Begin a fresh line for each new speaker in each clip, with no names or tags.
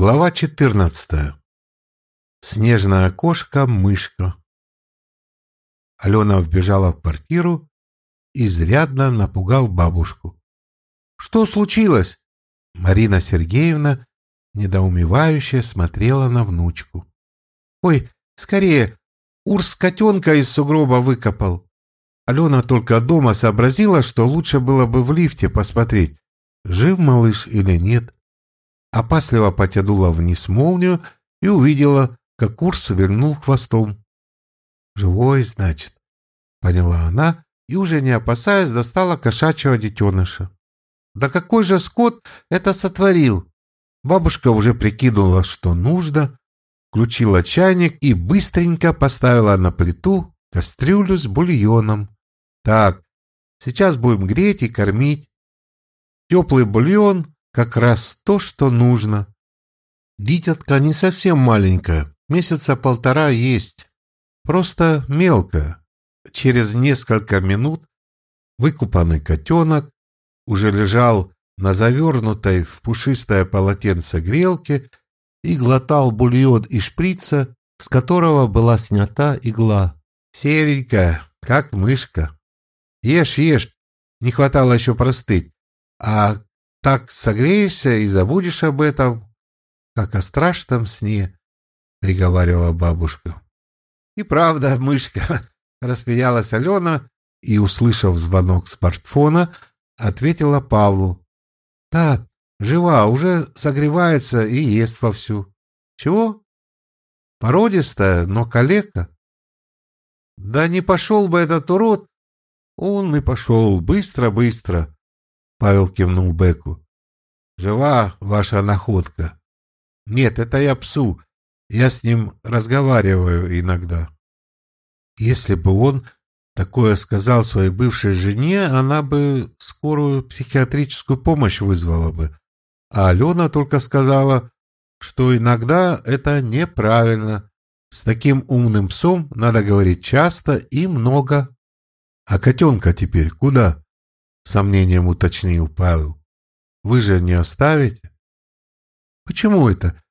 Глава 14. Снежная кошка-мышка. Алена вбежала в квартиру, изрядно напугав бабушку. «Что случилось?» Марина Сергеевна недоумевающе смотрела на внучку. «Ой, скорее, Урс котенка из сугроба выкопал». Алена только дома сообразила, что лучше было бы в лифте посмотреть, жив малыш или нет опасливо потянула вниз молнию и увидела, как курс вернул хвостом. «Живой, значит», — поняла она и, уже не опасаясь, достала кошачьего детеныша. «Да какой же скот это сотворил?» Бабушка уже прикинула, что нужно, включила чайник и быстренько поставила на плиту кастрюлю с бульоном. «Так, сейчас будем греть и кормить. Теплый бульон как раз то, что нужно. Дитятка не совсем маленькая, месяца полтора есть. Просто мелкая. Через несколько минут выкупанный котенок уже лежал на завернутой в пушистое полотенце грелке и глотал бульон из шприца, с которого была снята игла. Серенькая, как мышка. Ешь, ешь, не хватало еще простыть. А так согреешься и забудешь об этом, как о страшном сне, — приговаривала бабушка. — И правда, мышка, — рассмеялась Алена и, услышав звонок смартфона, ответила Павлу. — Да, жива, уже согревается и ест вовсю. — Чего? — Породистая, но калека. — Да не пошел бы этот урод. Он и пошел быстро-быстро. Павел кивнул Беку. «Жива ваша находка?» «Нет, это я псу. Я с ним разговариваю иногда». Если бы он такое сказал своей бывшей жене, она бы скорую психиатрическую помощь вызвала бы. А Алена только сказала, что иногда это неправильно. С таким умным псом надо говорить часто и много. А котенка теперь куда? Сомнением уточнил Павел. Вы же не оставите? Почему это?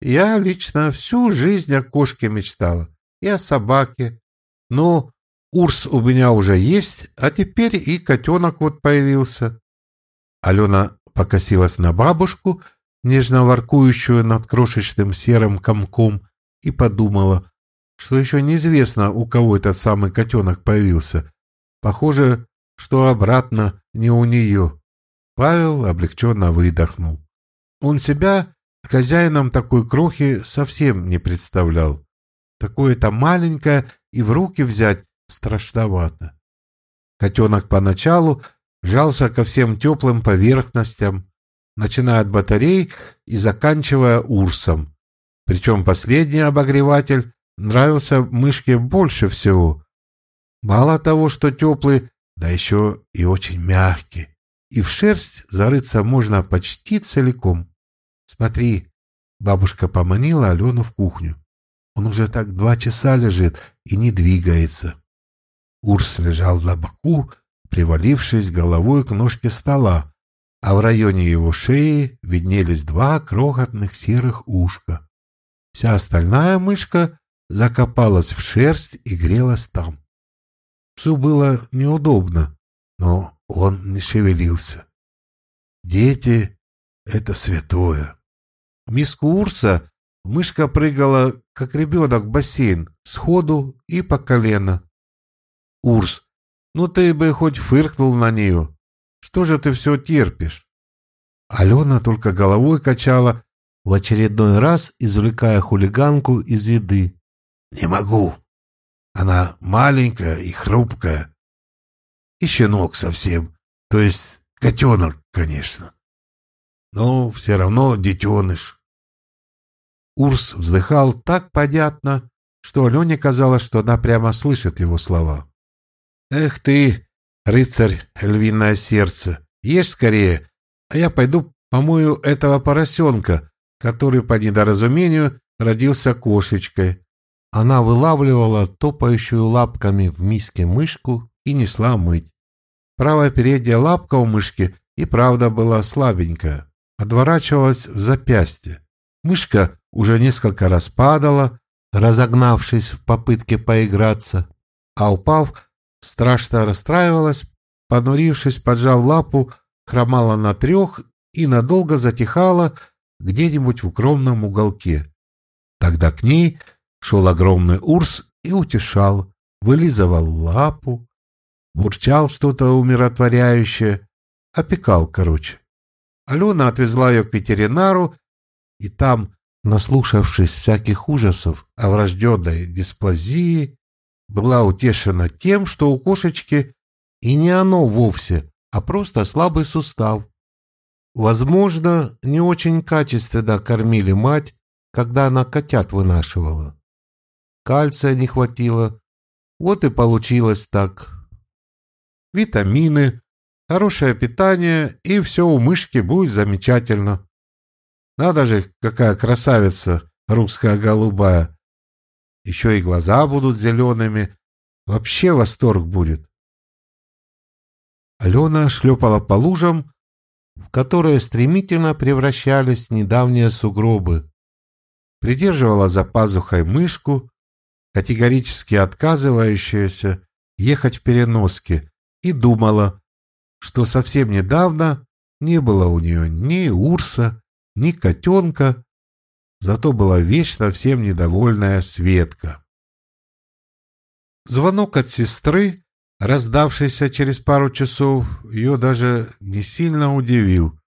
Я лично всю жизнь о кошке мечтала и о собаке. Но Урс у меня уже есть, а теперь и котенок вот появился. Алена покосилась на бабушку, нежно воркующую над крошечным серым комком, и подумала, что еще неизвестно, у кого этот самый котенок появился. Похоже, что обратно не у нее. Павел облегченно выдохнул. Он себя хозяином такой крохи совсем не представлял. Такое-то маленькое и в руки взять страшновато. Котенок поначалу жался ко всем теплым поверхностям, начиная от батарей и заканчивая урсом. Причем последний обогреватель нравился мышке больше всего. Мало того, что теплый, да еще и очень мягкий, и в шерсть зарыться можно почти целиком. Смотри, бабушка поманила Алену в кухню. Он уже так два часа лежит и не двигается. Урс лежал на боку, привалившись головой к ножке стола, а в районе его шеи виднелись два крохотных серых ушка. Вся остальная мышка закопалась в шерсть и грелась там. Псу было неудобно, но он не шевелился. Дети — это святое. Миску Урса мышка прыгала, как ребенок в бассейн, сходу и по колено. Урс, ну ты бы хоть фыркнул на нее. Что же ты все терпишь? Алена только головой качала, в очередной раз извлекая хулиганку из еды. «Не могу. Она маленькая и хрупкая. И щенок совсем. То есть котенок, конечно. Но все равно детеныш. Урс вздыхал так понятно, что Алене казалось, что она прямо слышит его слова. «Эх ты, рыцарь, львиное сердце, ешь скорее, а я пойду помою этого поросенка, который по недоразумению родился кошечкой. Она вылавливала топающую лапками в миске мышку и несла мыть. Правая передняя лапка у мышки и правда была слабенькая, отворачивалась в запястье. Мышка уже несколько раз падала, разогнавшись в попытке поиграться, а упав, страшно расстраивалась, понурившись, поджав лапу, хромала на трех и надолго затихала где-нибудь в укромном уголке. Тогда к ней шел огромный урс и утешал, вылизывал лапу, бурчал что-то умиротворяющее, опекал, короче. Алена отвезла ее к ветеринару, и там, наслушавшись всяких ужасов о врожденной дисплазии, была утешена тем, что у кошечки и не оно вовсе, а просто слабый сустав. Возможно, не очень качественно кормили мать, когда она котят вынашивала. Кальция не хватило, вот и получилось так. Витамины, хорошее питание, и все у мышки будет замечательно. Надо же, какая красавица русская голубая. Еще и глаза будут зелеными. Вообще восторг будет. Алена шлепала по лужам, в которые стремительно превращались недавние сугробы. Придерживала за пазухой мышку, категорически отказывающаяся ехать в переноске, и думала, что совсем недавно не было у нее ни Урса, ни котенка, зато была вечно всем недовольная Светка. Звонок от сестры раздавшийся через пару часов, ее даже не сильно удивил.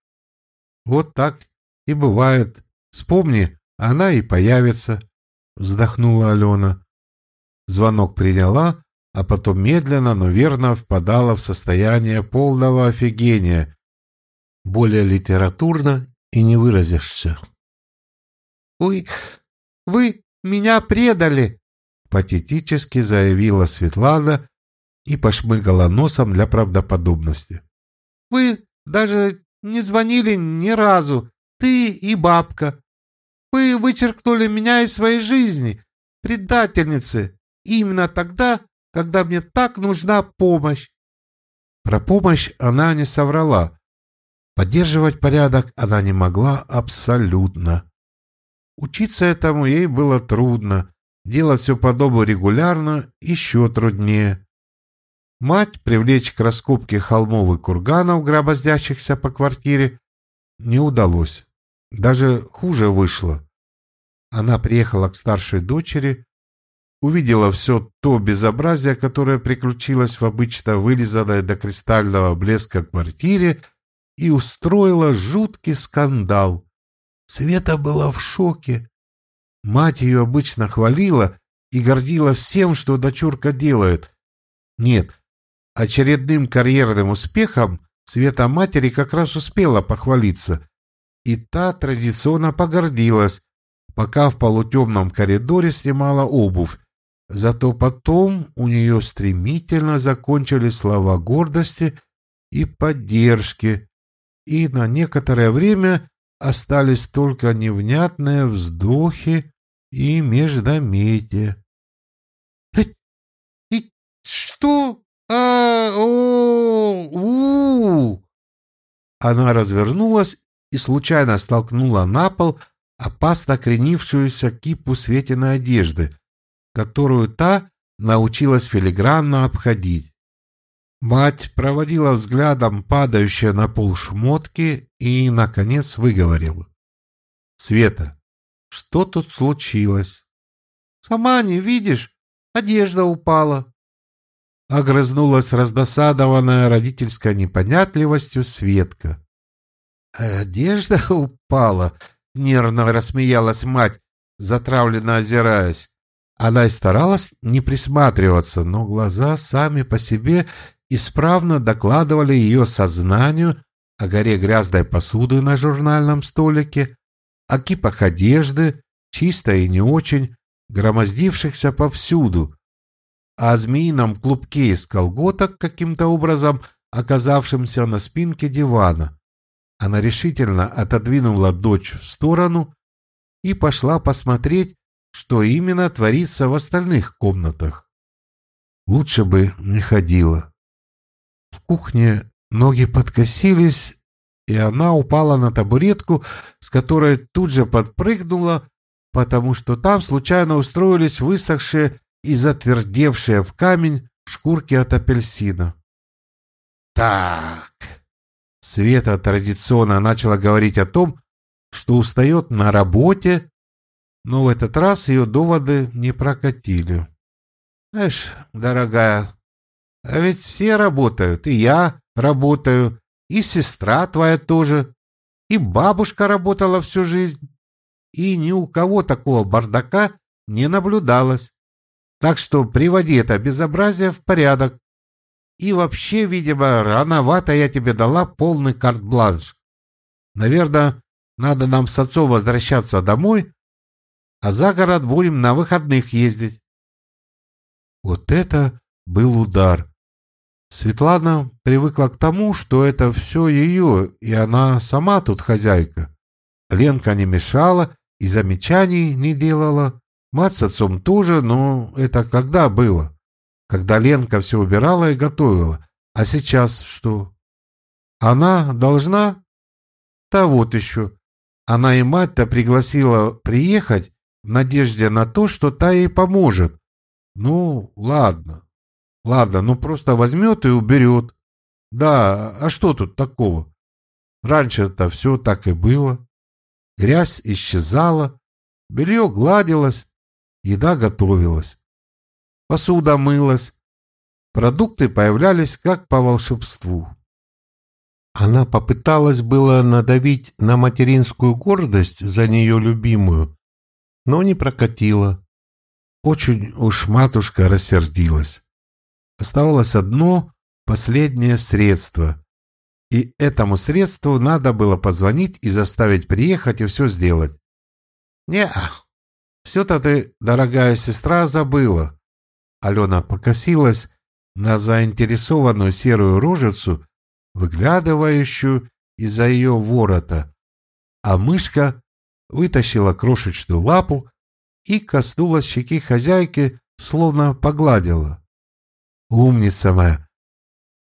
Вот так и бывает. Вспомни, она и появится, вздохнула Алена. Звонок приняла, а потом медленно, но верно впадала в состояние полного офигения. Более литературно и не выразишься. «Ой, вы меня предали!» — патетически заявила Светлана, и пошмыгала носом для правдоподобности. «Вы даже не звонили ни разу, ты и бабка. Вы вычеркнули меня из своей жизни, предательницы, именно тогда, когда мне так нужна помощь». Про помощь она не соврала. Поддерживать порядок она не могла абсолютно. Учиться этому ей было трудно, делать все по дому регулярно еще труднее. Мать привлечь к раскопке холмов и курганов, гробоздящихся по квартире, не удалось. Даже хуже вышло. Она приехала к старшей дочери, увидела все то безобразие, которое приключилось в обычно вылизанной до кристального блеска квартире, и устроила жуткий скандал. Света была в шоке. Мать ее обычно хвалила и гордилась всем, что дочурка делает. Нет, Очередным карьерным успехом Света матери как раз успела похвалиться, и та традиционно погордилась, пока в полутемном коридоре снимала обувь. Зато потом у нее стремительно закончились слова гордости и поддержки, и на некоторое время остались только невнятные вздохи и междометия. «Что?» а о у Она развернулась и случайно столкнула на пол опасно кренившуюся кипу Светиной одежды, которую та научилась филигранно обходить. Мать проводила взглядом падающие на пол шмотки и, наконец, выговорила. «Света, что тут случилось?» «Сама не видишь, одежда упала», Огрызнулась раздосадованная родительской непонятливостью Светка. «Одежда упала!» — нервно рассмеялась мать, затравленно озираясь. Она и старалась не присматриваться, но глаза сами по себе исправно докладывали ее сознанию о горе грязной посуды на журнальном столике, о кипах одежды, чистой и не очень, громоздившихся повсюду, о змеином клубке из колготок, каким-то образом оказавшимся на спинке дивана. Она решительно отодвинула дочь в сторону и пошла посмотреть, что именно творится в остальных комнатах. Лучше бы не ходила. В кухне ноги подкосились, и она упала на табуретку, с которой тут же подпрыгнула, потому что там случайно устроились высохшие и затвердевшие в камень шкурки от апельсина. «Так...» Света традиционно начала говорить о том, что устает на работе, но в этот раз ее доводы не прокатили. «Знаешь, дорогая, а ведь все работают, и я работаю, и сестра твоя тоже, и бабушка работала всю жизнь, и ни у кого такого бардака не наблюдалось. Так что приводи это безобразие в порядок. И вообще, видимо, рановато я тебе дала полный карт-бланш. Наверное, надо нам с отцом возвращаться домой, а за город будем на выходных ездить. Вот это был удар. Светлана привыкла к тому, что это все ее, и она сама тут хозяйка. Ленка не мешала и замечаний не делала. Мать с отцом тоже, но это когда было? Когда Ленка все убирала и готовила. А сейчас что? Она должна? Да вот еще. Она и мать-то пригласила приехать в надежде на то, что та ей поможет. Ну, ладно. Ладно, ну просто возьмет и уберет. Да, а что тут такого? Раньше-то все так и было. Грязь исчезала, белье гладилось, еда готовилась. Посуда мылась, продукты появлялись как по волшебству. Она попыталась было надавить на материнскую гордость за нее любимую, но не прокатила. Очень уж матушка рассердилась. Оставалось одно последнее средство. И этому средству надо было позвонить и заставить приехать и все сделать. не все-то ты, дорогая сестра, забыла. Алена покосилась на заинтересованную серую рожицу, выглядывающую из-за ее ворота, а мышка вытащила крошечную лапу и коснулась щеки хозяйки, словно погладила. «Умница моя!»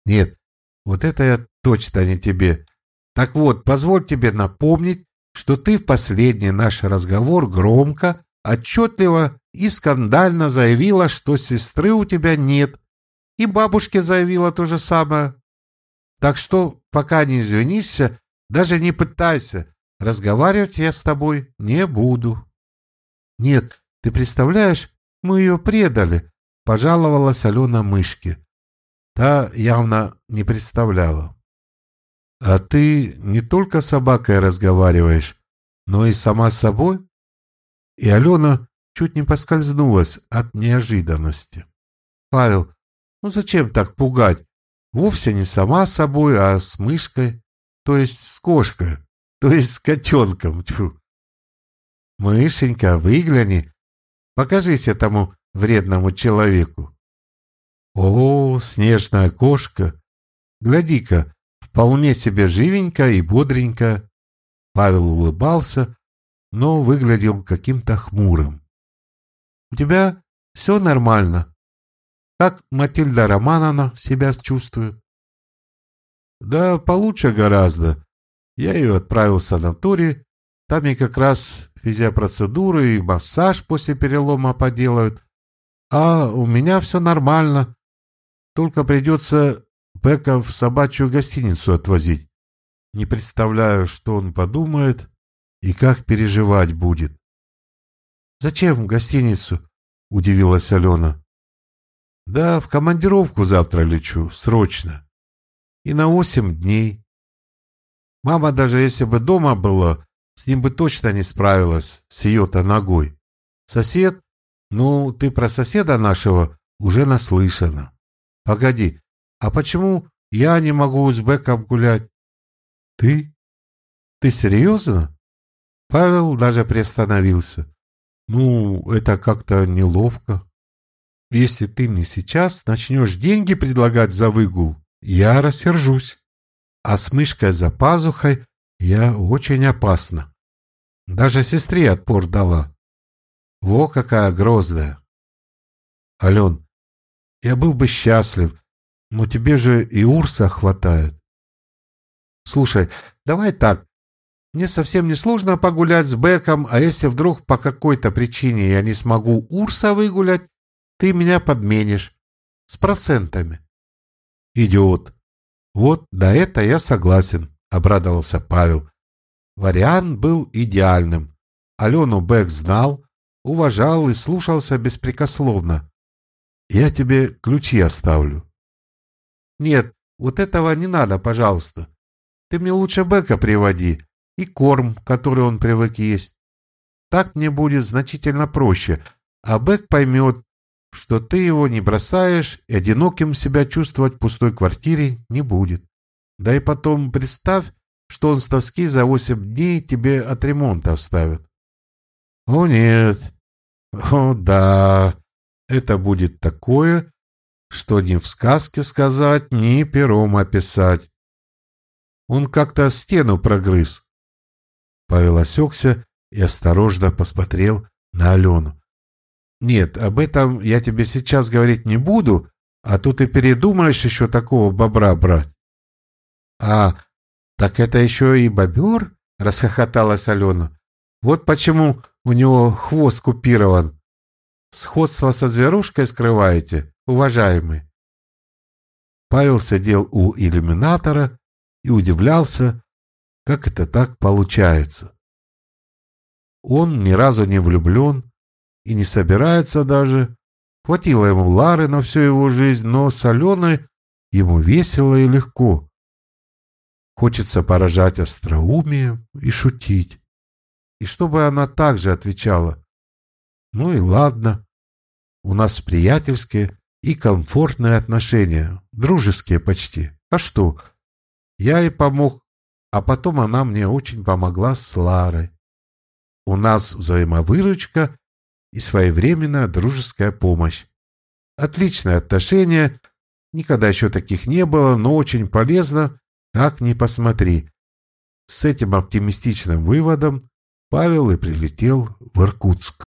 «Нет, вот это я точно не тебе. Так вот, позволь тебе напомнить, что ты в последний наш разговор громко, отчетливо и скандально заявила, что сестры у тебя нет, и бабушке заявила то же самое. Так что, пока не извинишься, даже не пытайся, разговаривать я с тобой не буду. Нет, ты представляешь, мы ее предали, пожаловалась Алена мышке. Та явно не представляла. А ты не только с собакой разговариваешь, но и сама с собой? И Алена чуть не поскользнулась от неожиданности. Павел, ну зачем так пугать? Вовсе не сама с собой, а с мышкой, то есть с кошкой, то есть котенком. Тьфу. Мышенька, выгляни, покажись этому вредному человеку. О, снежная кошка! Гляди-ка, вполне себе живенько и бодренько. Павел улыбался, но выглядел каким-то хмурым. «У тебя все нормально? Как Матильда Романовна себя чувствует?» «Да получше гораздо. Я ее отправил в санаторий. Там ей как раз физиопроцедуры и массаж после перелома поделают. А у меня все нормально. Только придется Бека в собачью гостиницу отвозить. Не представляю, что он подумает и как переживать будет. «Зачем в гостиницу?» — удивилась Алена. «Да в командировку завтра лечу, срочно. И на восемь дней. Мама даже если бы дома была, с ним бы точно не справилась, с ее-то ногой. Сосед? Ну, ты про соседа нашего уже наслышана. Погоди, а почему я не могу с Беком гулять? Ты? Ты серьезно? Павел даже приостановился. Ну, это как-то неловко. Если ты мне сейчас начнешь деньги предлагать за выгул, я рассержусь. А с мышкой за пазухой я очень опасна. Даже сестре отпор дала. Во какая грозная. Ален, я был бы счастлив, но тебе же и Урса хватает. Слушай, давай так. Мне совсем не сложно погулять с Беком, а если вдруг по какой-то причине я не смогу Урса выгулять, ты меня подменишь. С процентами. Идиот. Вот до это я согласен, обрадовался Павел. Вариант был идеальным. Алену Бек знал, уважал и слушался беспрекословно. Я тебе ключи оставлю. Нет, вот этого не надо, пожалуйста. Ты мне лучше Бека приводи и корм, который он привык есть. Так мне будет значительно проще, а Бек поймет, что ты его не бросаешь и одиноким себя чувствовать в пустой квартире не будет. Да и потом представь, что он с тоски за восемь дней тебе от ремонта оставит. О нет, о да, это будет такое, что ни в сказке сказать, ни пером описать. Он как-то стену прогрыз. Павел осекся и осторожно посмотрел на Алену. «Нет, об этом я тебе сейчас говорить не буду, а то ты передумаешь еще такого бобра брать». «А, так это еще и бобер?» — расхохоталась Алена. «Вот почему у него хвост купирован. Сходство со зверушкой скрываете, уважаемый?» Павел сидел у иллюминатора и удивлялся, как это так получается. Он ни разу не влюблен и не собирается даже. Хватило ему Лары на всю его жизнь, но с Аленой ему весело и легко. Хочется поражать остроумием и шутить. И чтобы она также отвечала. Ну и ладно. У нас приятельские и комфортные отношения, дружеские почти. А что? Я ей помог, а потом она мне очень помогла с Ларой. У нас взаимовыручка и своевременная дружеская помощь. Отличное отношение, никогда еще таких не было, но очень полезно, как ни посмотри. С этим оптимистичным выводом Павел и прилетел в Иркутск.